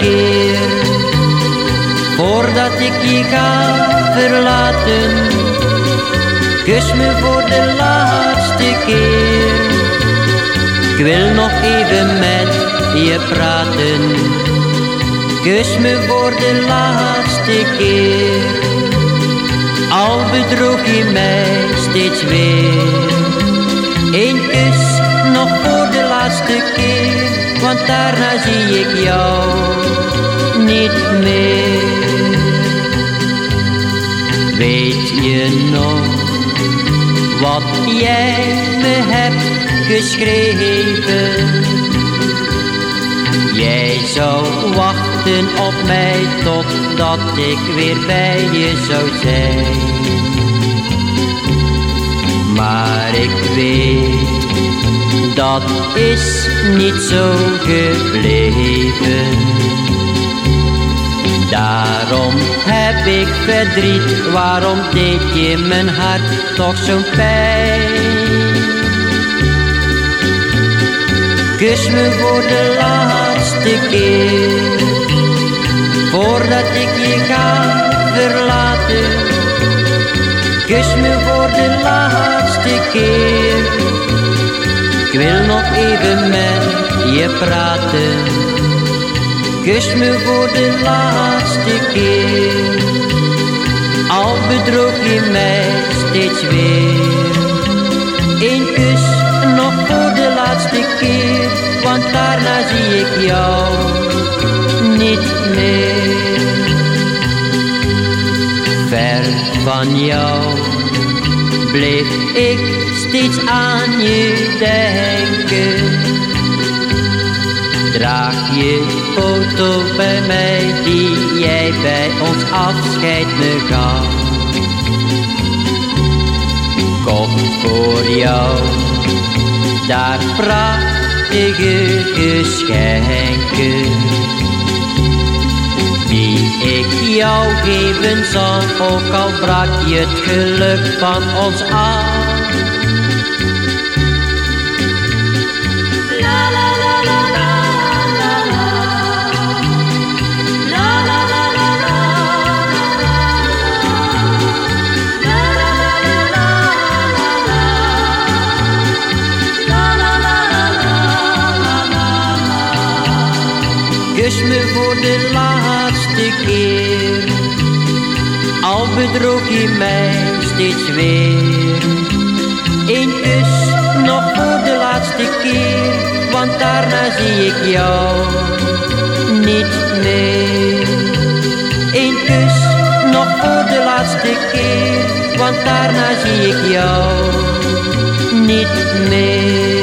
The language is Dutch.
keer. Voordat ik je ga verlaten, kus me voor de laatste keer. Ik wil nog even met je praten, kus me voor de laatste keer. Al bedroeg je mij steeds weer, Eén kus nog voor de laatste keer, want daarna zie ik jou niet meer. Weet je nog wat jij me hebt geschreven? Jij zou wachten op mij totdat ik weer bij je zou zijn. Maar ik weet dat is niet zo gebleven. Daarom heb ik verdriet, waarom deed je mijn hart toch zo'n pijn? Kus me voor de laatste keer, voordat ik je ga verlaten. Kus me voor de laatste keer even met je praten. Kus me voor de laatste keer. Al bedroog je mij steeds weer. Eén kus nog voor de laatste keer. Want daarna zie ik jou niet meer. Ver van jou bleef ik steeds aan je denken. Draag je foto bij mij die jij bij ons afscheid me gaf. Kocht voor jou daar prachtige geschenken. Die ik jou geven zal, ook al brak je het geluk van ons af. kus me voor de laatste keer. Al bedroog je mij steeds weer. Eén kus nog voor de laatste keer, want daarna zie ik jou niet meer. Eén kus nog voor de laatste keer, want daarna zie ik jou niet meer.